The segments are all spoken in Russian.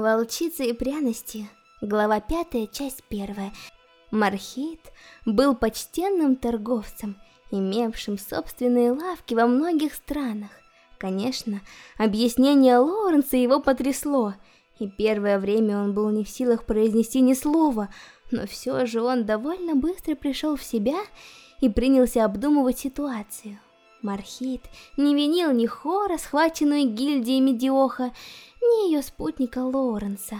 Волчица и пряности. Глава 5, часть 1. Мархит был почтенным торговцем, имевшим собственные лавки во многих странах. Конечно, объяснение Лоуренса его потрясло, и первое время он был не в силах произнести ни слова, но все же он довольно быстро пришел в себя и принялся обдумывать ситуацию. Мархит не винил ни Хора, схваченную гильдией Медиоха, ни ее спутника Лоуренса.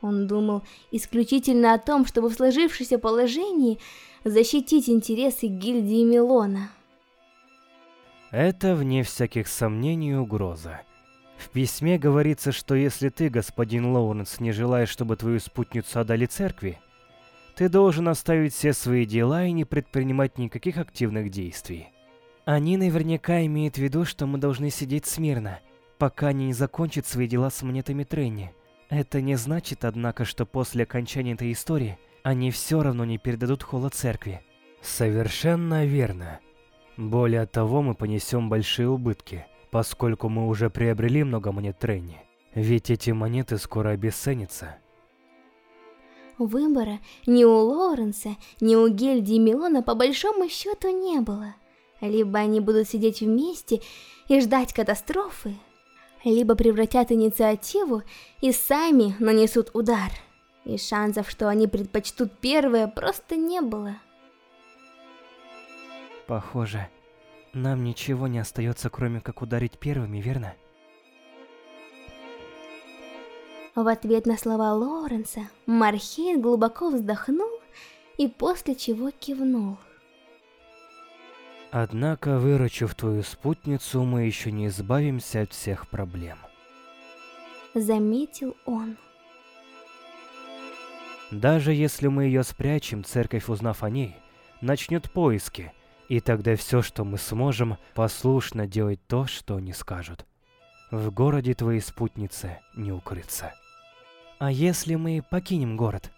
Он думал исключительно о том, чтобы в сложившемся положении защитить интересы гильдии Милона. Это, вне всяких сомнений, угроза. В письме говорится, что если ты, господин Лоуренс, не желаешь, чтобы твою спутницу отдали церкви, ты должен оставить все свои дела и не предпринимать никаких активных действий. Они наверняка имеют в виду, что мы должны сидеть смирно, пока они не закончат свои дела с монетами Тренни. Это не значит, однако, что после окончания этой истории они все равно не передадут холла церкви. Совершенно верно. Более того, мы понесем большие убытки, поскольку мы уже приобрели много монет Тренни. Ведь эти монеты скоро обесценятся. Выбора ни у Лоренса, ни у гильдии Милона по большому счету не было. Либо они будут сидеть вместе и ждать катастрофы, либо превратят инициативу и сами нанесут удар. И шансов, что они предпочтут первое, просто не было. Похоже, нам ничего не остается, кроме как ударить первыми, верно? В ответ на слова Лоренса, Мархейн глубоко вздохнул и после чего кивнул. Однако, выручив твою спутницу, мы еще не избавимся от всех проблем. Заметил он. Даже если мы ее спрячем, церковь, узнав о ней, начнет поиски, и тогда все, что мы сможем, послушно делать то, что они скажут. В городе твоей спутницы не укрыться. А если мы покинем город?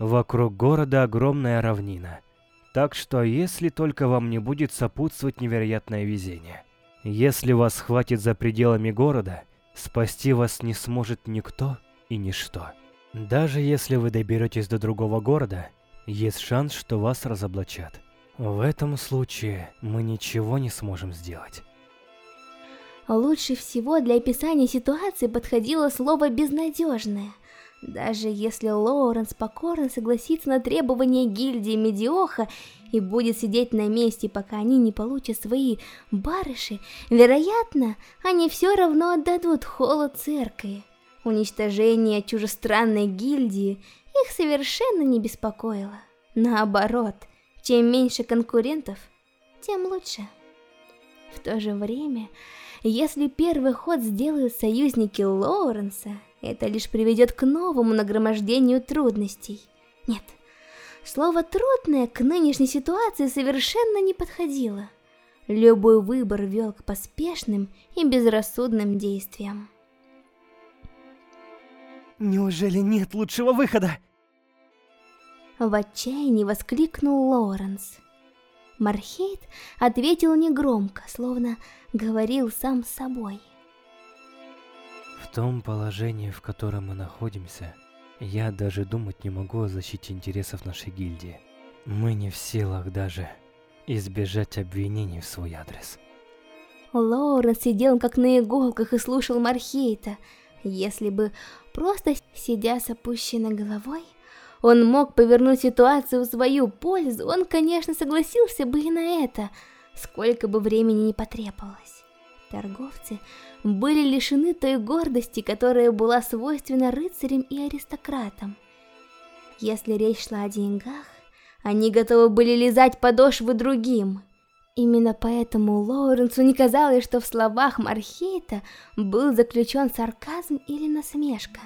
Вокруг города огромная равнина – так что, если только вам не будет сопутствовать невероятное везение. Если вас хватит за пределами города, спасти вас не сможет никто и ничто. Даже если вы доберетесь до другого города, есть шанс, что вас разоблачат. В этом случае мы ничего не сможем сделать. Лучше всего для описания ситуации подходило слово «безнадежное». Даже если Лоуренс покорно согласится на требования гильдии Медиоха и будет сидеть на месте, пока они не получат свои барыши, вероятно, они все равно отдадут холод церкви. Уничтожение чужестранной гильдии их совершенно не беспокоило. Наоборот, чем меньше конкурентов, тем лучше. В то же время, если первый ход сделают союзники Лоуренса, это лишь приведет к новому нагромождению трудностей. Нет, слово «трудное» к нынешней ситуации совершенно не подходило. Любой выбор вел к поспешным и безрассудным действиям. Неужели нет лучшего выхода? В отчаянии воскликнул Лоренс. Мархейт ответил негромко, словно говорил сам с собой. В том положении, в котором мы находимся, я даже думать не могу о защите интересов нашей гильдии. Мы не в силах даже избежать обвинений в свой адрес. Лоуренс сидел как на иголках и слушал Мархейта. Если бы просто сидя с опущенной головой, он мог повернуть ситуацию в свою пользу, он, конечно, согласился бы и на это, сколько бы времени не потребовалось. Торговцы были лишены той гордости, которая была свойственна рыцарям и аристократам. Если речь шла о деньгах, они готовы были лизать подошвы другим. Именно поэтому Лоуренсу не казалось, что в словах Мархейта был заключен сарказм или насмешка.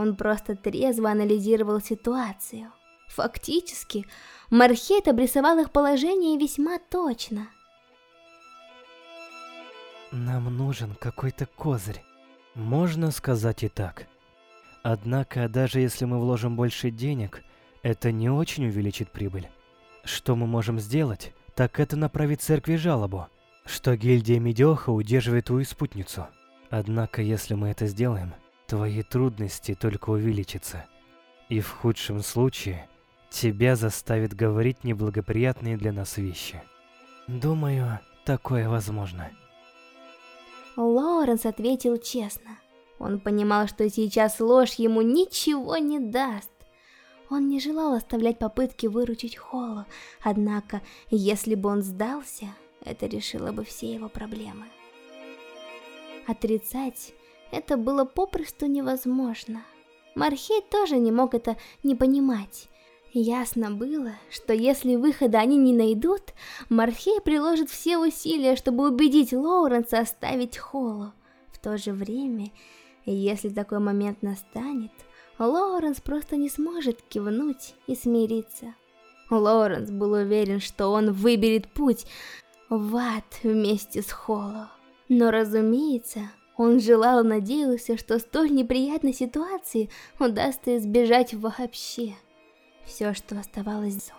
Он просто трезво анализировал ситуацию. Фактически, Мархейт обрисовал их положение весьма точно – нам нужен какой-то козырь. Можно сказать и так. Однако, даже если мы вложим больше денег, это не очень увеличит прибыль. Что мы можем сделать, так это направить церкви жалобу, что гильдия Медиоха удерживает твою спутницу. Однако, если мы это сделаем, твои трудности только увеличатся. И в худшем случае тебя заставит говорить неблагоприятные для нас вещи. Думаю, такое возможно. Лоуренс ответил честно. Он понимал, что сейчас ложь ему ничего не даст. Он не желал оставлять попытки выручить Холлу, однако, если бы он сдался, это решило бы все его проблемы. Отрицать это было попросту невозможно. Мархей тоже не мог это не понимать. Ясно было, что если выхода они не найдут, Мархей приложит все усилия, чтобы убедить Лоуренса оставить Холлу. В то же время, если такой момент настанет, Лоуренс просто не сможет кивнуть и смириться. Лоуренс был уверен, что он выберет путь в ад вместе с Холло. Но разумеется, он желал и надеялся, что столь неприятной ситуации удастся избежать вообще. Все, что оставалось,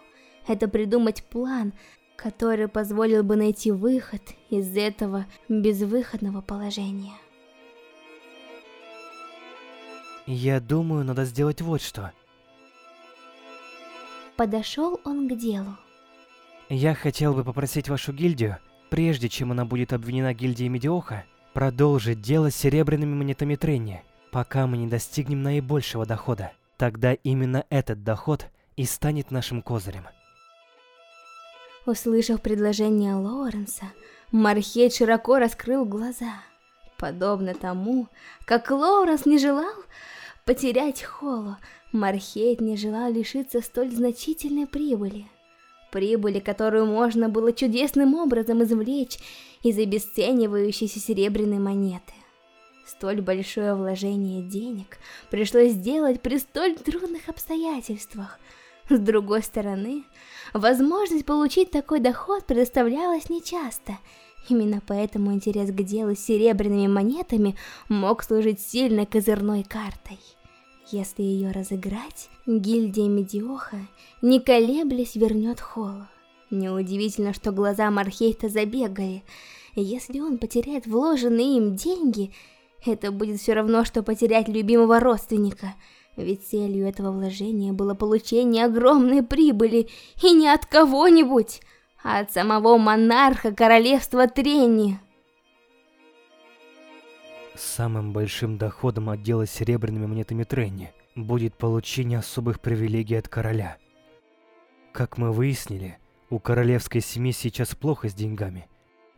это придумать план, который позволил бы найти выход из этого безвыходного положения. Я думаю, надо сделать вот что. Подошел он к делу. Я хотел бы попросить вашу гильдию, прежде чем она будет обвинена гильдией Медиоха, продолжить дело с серебряными монетами Тренни, пока мы не достигнем наибольшего дохода. Тогда именно этот доход и станет нашим козырем. Услышав предложение Лоуренса, Мархейд широко раскрыл глаза. Подобно тому, как Лоуренс не желал потерять Холло, Мархейд не желал лишиться столь значительной прибыли. Прибыли, которую можно было чудесным образом извлечь из обесценивающейся серебряной монеты. Столь большое вложение денег пришлось сделать при столь трудных обстоятельствах. С другой стороны, возможность получить такой доход предоставлялась нечасто. Именно поэтому интерес к делу с серебряными монетами мог служить сильной козырной картой. Если ее разыграть, гильдия Медиоха, не колеблясь, вернет Холла. Неудивительно, что глаза Мархейта забегали. Если он потеряет вложенные им деньги, это будет все равно, что потерять любимого родственника. Ведь целью этого вложения было получение огромной прибыли, и не от кого-нибудь, а от самого монарха королевства Трени. Самым большим доходом от дела с серебряными монетами Тренни будет получение особых привилегий от короля. Как мы выяснили, у королевской семьи сейчас плохо с деньгами.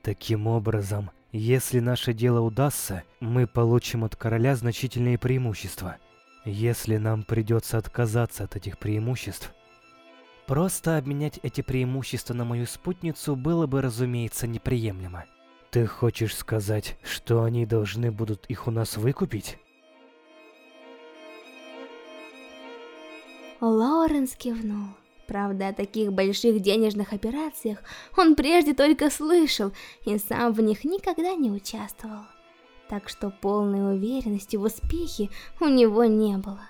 Таким образом, если наше дело удастся, мы получим от короля значительные преимущества. Если нам придется отказаться от этих преимуществ... Просто обменять эти преимущества на мою спутницу было бы, разумеется, неприемлемо. Ты хочешь сказать, что они должны будут их у нас выкупить? Лоренс кивнул. Правда, о таких больших денежных операциях он прежде только слышал и сам в них никогда не участвовал. Так что полной уверенности в успехе у него не было.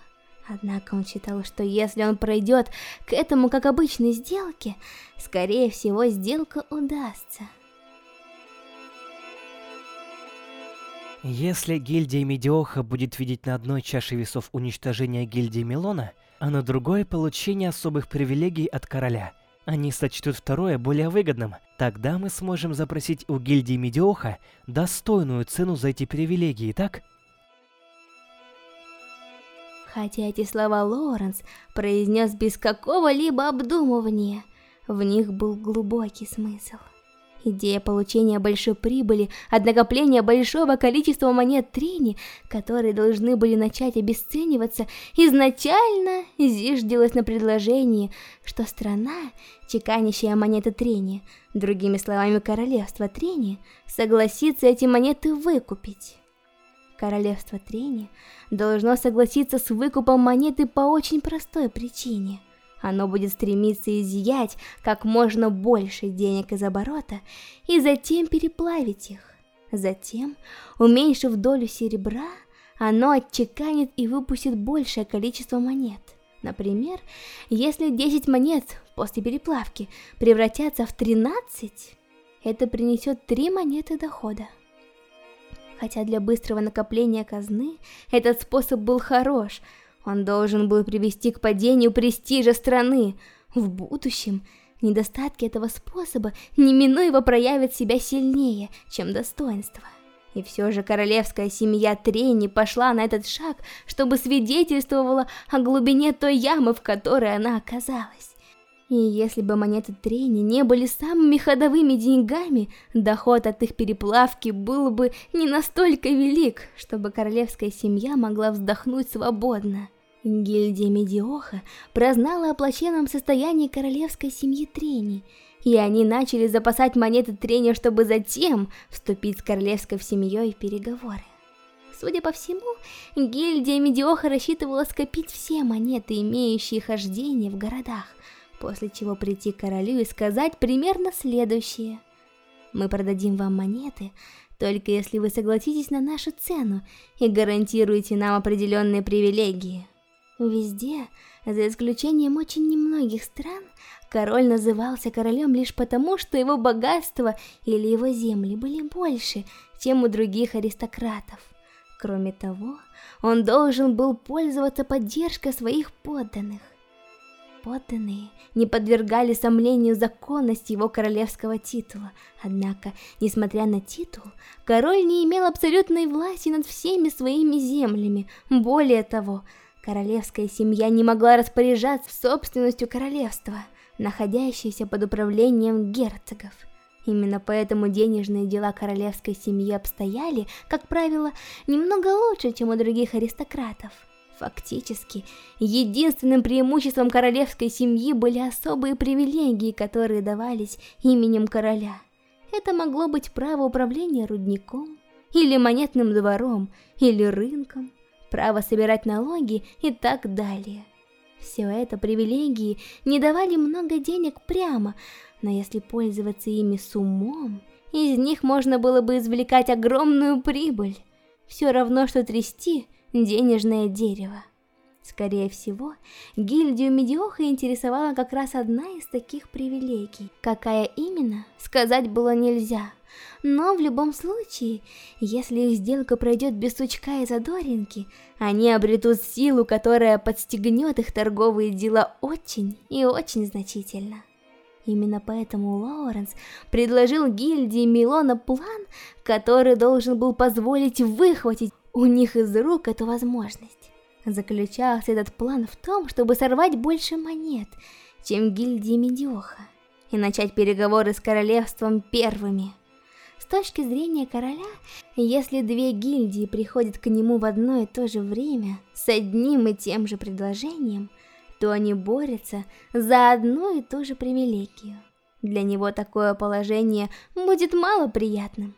Однако он считал, что если он пройдет к этому как обычной сделке, скорее всего сделка удастся. Если гильдия Медиоха будет видеть на одной чаше весов уничтожение гильдии Милона, а на другой получение особых привилегий от короля. Они сочтут второе более выгодным. Тогда мы сможем запросить у гильдии Медиоха достойную цену за эти привилегии, так? Хотя эти слова Лоренс произнес без какого-либо обдумывания, в них был глубокий смысл. Идея получения большой прибыли от накопления большого количества монет Трини, которые должны были начать обесцениваться, изначально зиждилась на предложении, что страна, чеканящая монеты Трини, другими словами королевство Трини, согласится эти монеты выкупить. Королевство Трини должно согласиться с выкупом монеты по очень простой причине – оно будет стремиться изъять как можно больше денег из оборота и затем переплавить их. Затем, уменьшив долю серебра, оно отчеканит и выпустит большее количество монет. Например, если 10 монет после переплавки превратятся в 13, это принесет 3 монеты дохода. Хотя для быстрого накопления казны этот способ был хорош, он должен был привести к падению престижа страны. В будущем недостатки этого способа неминуемо проявят себя сильнее, чем достоинство. И все же королевская семья Трени пошла на этот шаг, чтобы свидетельствовала о глубине той ямы, в которой она оказалась. И если бы монеты Трени не были самыми ходовыми деньгами, доход от их переплавки был бы не настолько велик, чтобы королевская семья могла вздохнуть свободно. Гильдия Медиоха прознала о плачевном состоянии королевской семьи Трени, и они начали запасать монеты Трени, чтобы затем вступить с королевской семьей в переговоры. Судя по всему, гильдия Медиоха рассчитывала скопить все монеты, имеющие хождение в городах, после чего прийти к королю и сказать примерно следующее. «Мы продадим вам монеты, только если вы согласитесь на нашу цену и гарантируете нам определенные привилегии». Везде, за исключением очень немногих стран, король назывался королем лишь потому, что его богатство или его земли были больше, чем у других аристократов. Кроме того, он должен был пользоваться поддержкой своих подданных. Подданные не подвергали сомнению законность его королевского титула, однако, несмотря на титул, король не имел абсолютной власти над всеми своими землями, более того, Королевская семья не могла распоряжаться собственностью королевства, находящейся под управлением герцогов. Именно поэтому денежные дела королевской семьи обстояли, как правило, немного лучше, чем у других аристократов. Фактически, единственным преимуществом королевской семьи были особые привилегии, которые давались именем короля. Это могло быть право управления рудником, или монетным двором, или рынком, право собирать налоги и так далее. Все это привилегии не давали много денег прямо, но если пользоваться ими с умом, из них можно было бы извлекать огромную прибыль. Все равно, что трясти денежное дерево. Скорее всего, гильдию Медиоха интересовала как раз одна из таких привилегий. Какая именно, сказать было нельзя. Но в любом случае, если их сделка пройдет без сучка и задоринки, они обретут силу, которая подстегнет их торговые дела очень и очень значительно. Именно поэтому Лоуренс предложил гильдии Милона план, который должен был позволить выхватить у них из рук эту возможность. Заключался этот план в том, чтобы сорвать больше монет, чем гильдии Медиоха, и начать переговоры с королевством первыми. С точки зрения короля, если две гильдии приходят к нему в одно и то же время с одним и тем же предложением, то они борются за одну и ту же привилегию. Для него такое положение будет мало приятным.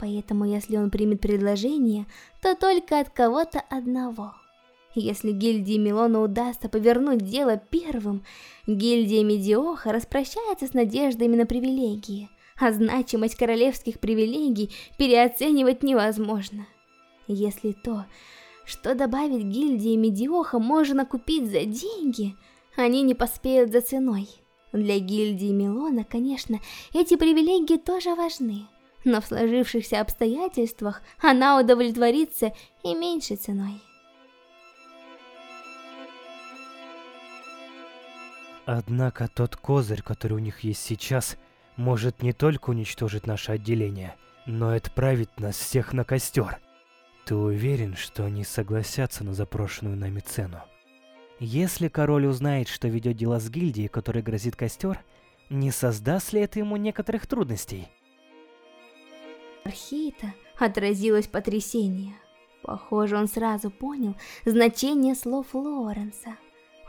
Поэтому если он примет предложение, то только от кого-то одного – если гильдии Милона удастся повернуть дело первым, гильдия Медиоха распрощается с надеждами на привилегии, а значимость королевских привилегий переоценивать невозможно. Если то, что добавить гильдии Медиоха можно купить за деньги, они не поспеют за ценой. Для гильдии Милона, конечно, эти привилегии тоже важны, но в сложившихся обстоятельствах она удовлетворится и меньшей ценой. Однако тот козырь, который у них есть сейчас, может не только уничтожить наше отделение, но и отправить нас всех на костер. Ты уверен, что они согласятся на запрошенную нами цену? Если король узнает, что ведет дела с гильдией, которой грозит костер, не создаст ли это ему некоторых трудностей? Архита отразилось потрясение. Похоже, он сразу понял значение слов Лоренса.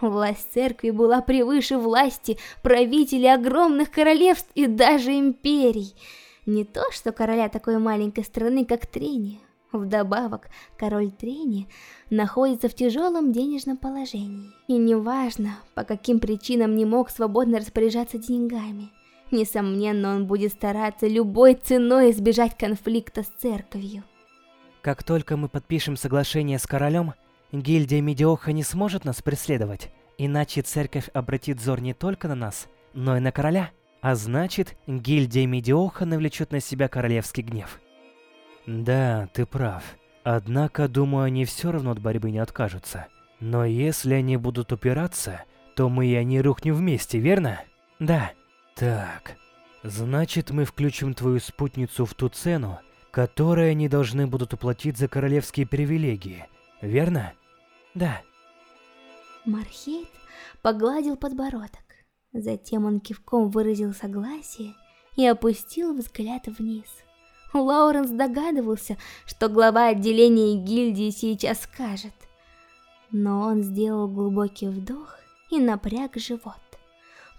Власть церкви была превыше власти правителей огромных королевств и даже империй. Не то, что короля такой маленькой страны, как Трени. Вдобавок, король Трени находится в тяжелом денежном положении. И неважно, по каким причинам не мог свободно распоряжаться деньгами. Несомненно, он будет стараться любой ценой избежать конфликта с церковью. Как только мы подпишем соглашение с королем, Гильдия Медиоха не сможет нас преследовать, иначе церковь обратит взор не только на нас, но и на короля. А значит, гильдия Медиоха навлечет на себя королевский гнев. Да, ты прав. Однако, думаю, они все равно от борьбы не откажутся. Но если они будут упираться, то мы и они рухнем вместе, верно? Да. Так, значит мы включим твою спутницу в ту цену, которую они должны будут уплатить за королевские привилегии, верно? Да. Мархейт погладил подбородок. Затем он кивком выразил согласие и опустил взгляд вниз. Лоуренс догадывался, что глава отделения гильдии сейчас скажет. Но он сделал глубокий вдох и напряг живот.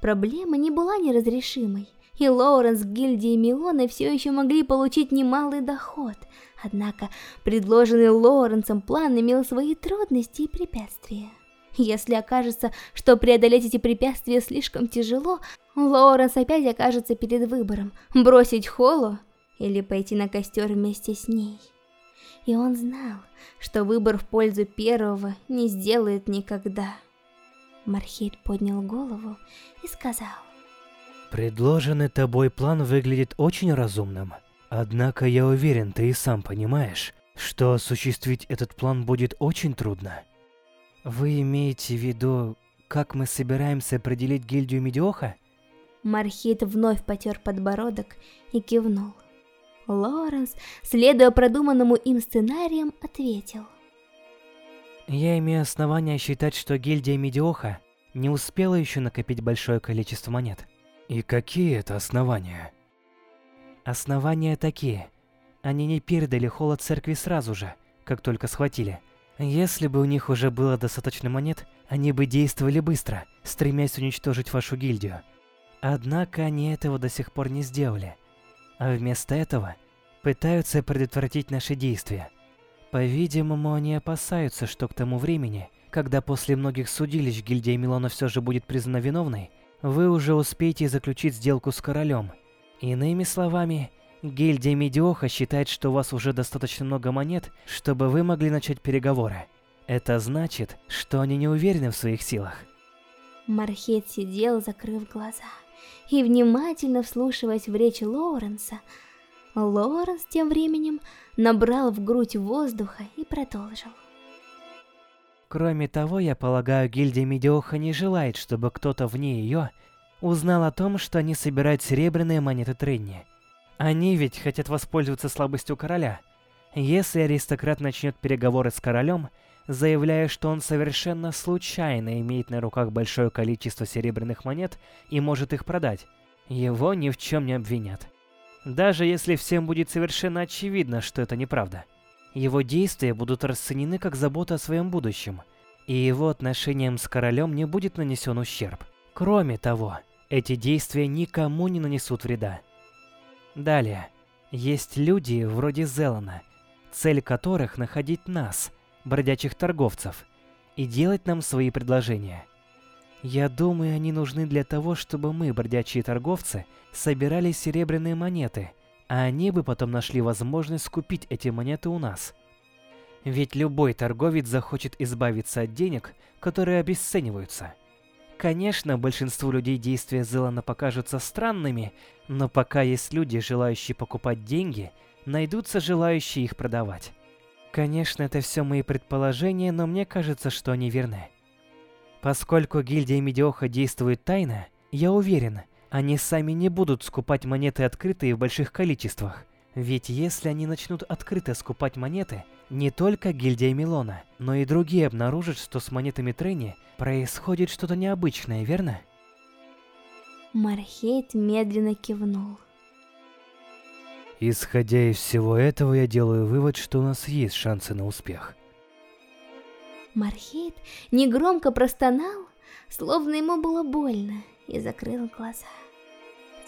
Проблема не была неразрешимой, и Лоуренс с гильдией Милоны все еще могли получить немалый доход. Однако предложенный Лоуренсом план имел свои трудности и препятствия. Если окажется, что преодолеть эти препятствия слишком тяжело, Лоуренс опять окажется перед выбором – бросить Холлу или пойти на костер вместе с ней. И он знал, что выбор в пользу первого не сделает никогда. Мархейд поднял голову и сказал. Предложенный тобой план выглядит очень разумным. Однако я уверен, ты и сам понимаешь, что осуществить этот план будет очень трудно. Вы имеете в виду, как мы собираемся определить гильдию Медиоха? Мархит вновь потер подбородок и кивнул. Лоренс, следуя продуманному им сценариям, ответил. Я имею основания считать, что гильдия Медиоха не успела еще накопить большое количество монет. И какие это основания? Основания такие. Они не передали холод церкви сразу же, как только схватили. Если бы у них уже было достаточно монет, они бы действовали быстро, стремясь уничтожить вашу гильдию. Однако они этого до сих пор не сделали. А вместо этого пытаются предотвратить наши действия. По-видимому, они опасаются, что к тому времени, когда после многих судилищ гильдия Милона все же будет признана виновной, вы уже успеете заключить сделку с королем. Иными словами, Гильдия Медиоха считает, что у вас уже достаточно много монет, чтобы вы могли начать переговоры. Это значит, что они не уверены в своих силах. Мархет сидел, закрыв глаза, и внимательно вслушиваясь в речь Лоуренса, Лоуренс тем временем набрал в грудь воздуха и продолжил. Кроме того, я полагаю, гильдия Медиоха не желает, чтобы кто-то вне ее узнал о том, что они собирают серебряные монеты Тренни. Они ведь хотят воспользоваться слабостью короля. Если аристократ начнет переговоры с королем, заявляя, что он совершенно случайно имеет на руках большое количество серебряных монет и может их продать, его ни в чем не обвинят. Даже если всем будет совершенно очевидно, что это неправда. Его действия будут расценены как забота о своем будущем, и его отношениям с королем не будет нанесен ущерб. Кроме того, эти действия никому не нанесут вреда. Далее. Есть люди вроде Зелана, цель которых находить нас, бродячих торговцев, и делать нам свои предложения. Я думаю, они нужны для того, чтобы мы, бродячие торговцы, собирали серебряные монеты, а они бы потом нашли возможность скупить эти монеты у нас. Ведь любой торговец захочет избавиться от денег, которые обесцениваются. Конечно, большинству людей действия Зелана покажутся странными, но пока есть люди, желающие покупать деньги, найдутся желающие их продавать. Конечно, это все мои предположения, но мне кажется, что они верны. Поскольку гильдия Медиоха действует тайно, я уверен, они сами не будут скупать монеты открытые в больших количествах. Ведь если они начнут открыто скупать монеты, не только гильдия Милона, но и другие обнаружат, что с монетами Трени происходит что-то необычное, верно? Мархейт медленно кивнул. Исходя из всего этого, я делаю вывод, что у нас есть шансы на успех. Мархейт негромко простонал, словно ему было больно, и закрыл глаза.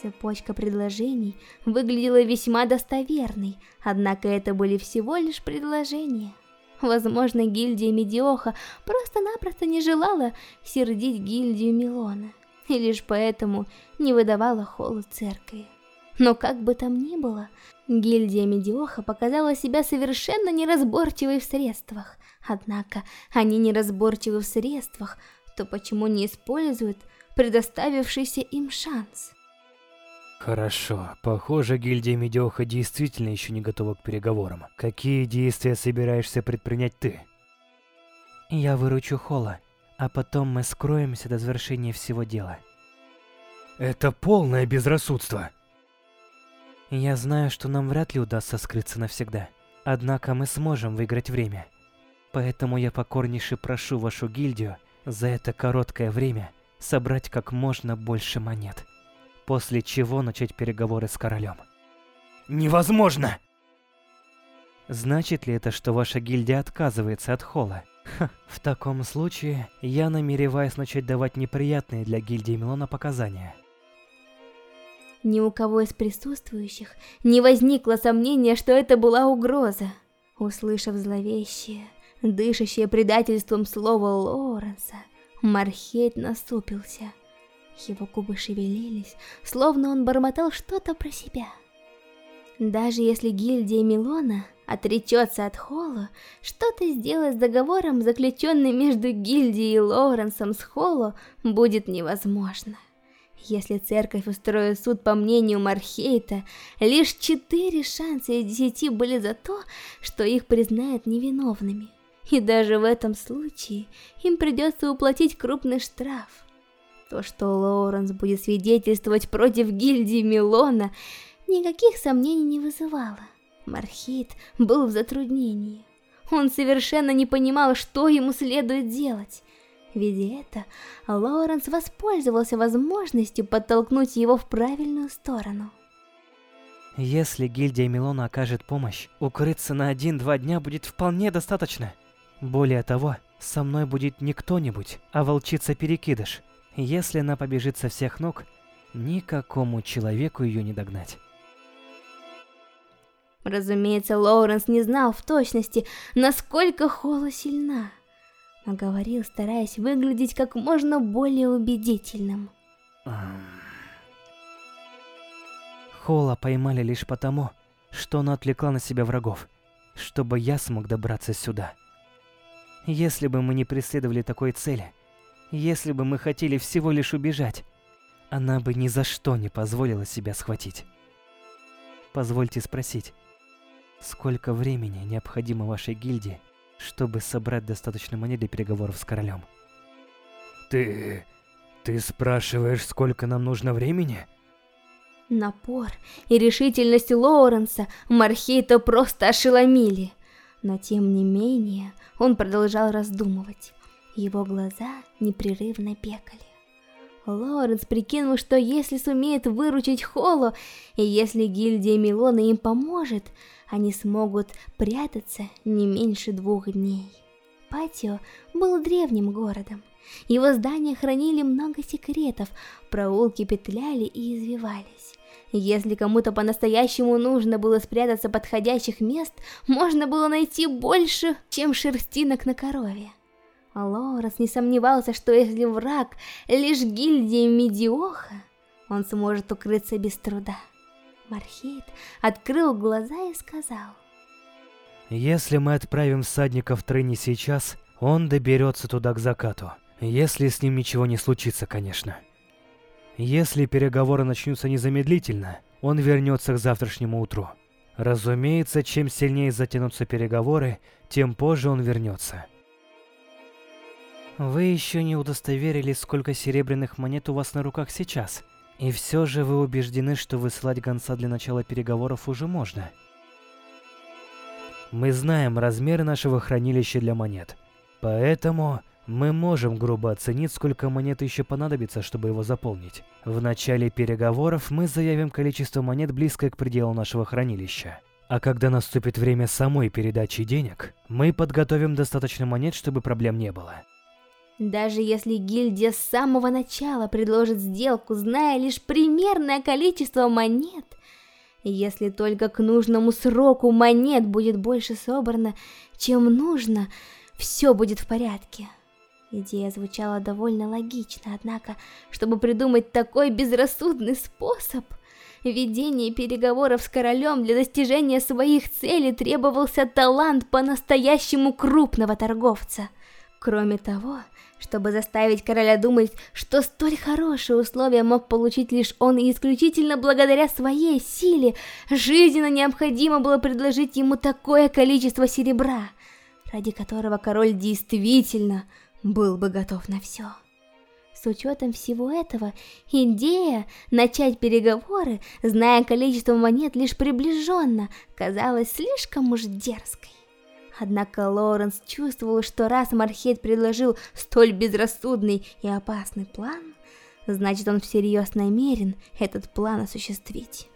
Цепочка предложений выглядела весьма достоверной, однако это были всего лишь предложения. Возможно, гильдия Медиоха просто-напросто не желала сердить гильдию Милона, и лишь поэтому не выдавала холод церкви. Но как бы там ни было, гильдия Медиоха показала себя совершенно неразборчивой в средствах. Однако они неразборчивы в средствах, то почему не используют предоставившийся им шанс? Хорошо. Похоже, гильдия Медиоха действительно еще не готова к переговорам. Какие действия собираешься предпринять ты? Я выручу Холла, а потом мы скроемся до завершения всего дела. Это полное безрассудство. Я знаю, что нам вряд ли удастся скрыться навсегда. Однако мы сможем выиграть время. Поэтому я покорнейше прошу вашу гильдию за это короткое время собрать как можно больше монет после чего начать переговоры с королем. Невозможно! Значит ли это, что ваша гильдия отказывается от холла? Ха, в таком случае, я намереваюсь начать давать неприятные для гильдии Милона показания. Ни у кого из присутствующих не возникло сомнения, что это была угроза. Услышав зловещее, дышащее предательством слово Лоуренса, Мархейт насупился. Его губы шевелились, словно он бормотал что-то про себя. Даже если гильдия Милона отречется от Холло, что-то сделать с договором, заключенным между гильдией и Лоуренсом с Холло, будет невозможно. Если церковь устроит суд по мнению Мархейта, лишь четыре шанса из десяти были за то, что их признают невиновными. И даже в этом случае им придется уплатить крупный штраф. То, что Лоуренс будет свидетельствовать против гильдии Милона, никаких сомнений не вызывало. Мархит был в затруднении. Он совершенно не понимал, что ему следует делать. Видя это, Лоуренс воспользовался возможностью подтолкнуть его в правильную сторону. Если гильдия Милона окажет помощь, укрыться на один-два дня будет вполне достаточно. Более того, со мной будет не кто-нибудь, а волчица-перекидыш. Если она побежит со всех ног, никакому человеку ее не догнать. Разумеется, Лоуренс не знал в точности, насколько Холла сильна, но говорил, стараясь выглядеть как можно более убедительным. Холла поймали лишь потому, что она отвлекла на себя врагов, чтобы я смог добраться сюда. Если бы мы не преследовали такой цели, если бы мы хотели всего лишь убежать, она бы ни за что не позволила себя схватить. Позвольте спросить, сколько времени необходимо вашей гильдии, чтобы собрать достаточно монет для переговоров с королем? Ты... ты спрашиваешь, сколько нам нужно времени? Напор и решительность Лоуренса Мархейта просто ошеломили. Но тем не менее, он продолжал раздумывать. Его глаза непрерывно бегали. Лоренс прикинул, что если сумеет выручить Холло, и если гильдия Милона им поможет, они смогут прятаться не меньше двух дней. Патио был древним городом. Его здания хранили много секретов, проулки петляли и извивались. Если кому-то по-настоящему нужно было спрятаться подходящих мест, можно было найти больше, чем шерстинок на корове. Лорес не сомневался, что если враг лишь гильдия Медиоха, он сможет укрыться без труда. Мархит открыл глаза и сказал. Если мы отправим всадника в Трыни сейчас, он доберется туда к закату. Если с ним ничего не случится, конечно. Если переговоры начнутся незамедлительно, он вернется к завтрашнему утру. Разумеется, чем сильнее затянутся переговоры, тем позже он вернется. Вы еще не удостоверились, сколько серебряных монет у вас на руках сейчас. И все же вы убеждены, что высылать гонца для начала переговоров уже можно. Мы знаем размеры нашего хранилища для монет. Поэтому мы можем грубо оценить, сколько монет еще понадобится, чтобы его заполнить. В начале переговоров мы заявим количество монет, близкое к пределу нашего хранилища. А когда наступит время самой передачи денег, мы подготовим достаточно монет, чтобы проблем не было. Даже если гильдия с самого начала предложит сделку, зная лишь примерное количество монет, если только к нужному сроку монет будет больше собрано, чем нужно, все будет в порядке. Идея звучала довольно логично, однако, чтобы придумать такой безрассудный способ, ведение переговоров с королем для достижения своих целей требовался талант по-настоящему крупного торговца – Кроме того, чтобы заставить короля думать, что столь хорошие условия мог получить лишь он и исключительно благодаря своей силе, жизненно необходимо было предложить ему такое количество серебра, ради которого король действительно был бы готов на все. С учетом всего этого, идея начать переговоры, зная количество монет лишь приближенно, казалась слишком уж дерзкой. Однако Лоуренс чувствовал, что раз Мархет предложил столь безрассудный и опасный план, значит он всерьез намерен этот план осуществить.